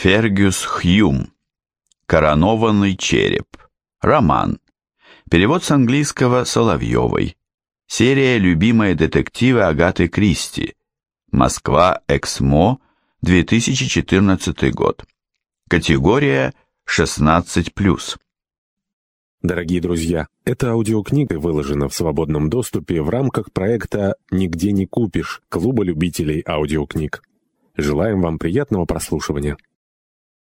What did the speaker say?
Фергюс Хьюм. Коронованный череп. Роман. Перевод с английского Соловьевой. Серия «Любимые детективы Агаты Кристи». Москва, Эксмо, 2014 год. Категория 16+. Дорогие друзья, эта аудиокнига выложена в свободном доступе в рамках проекта «Нигде не купишь» Клуба любителей аудиокниг. Желаем вам приятного прослушивания.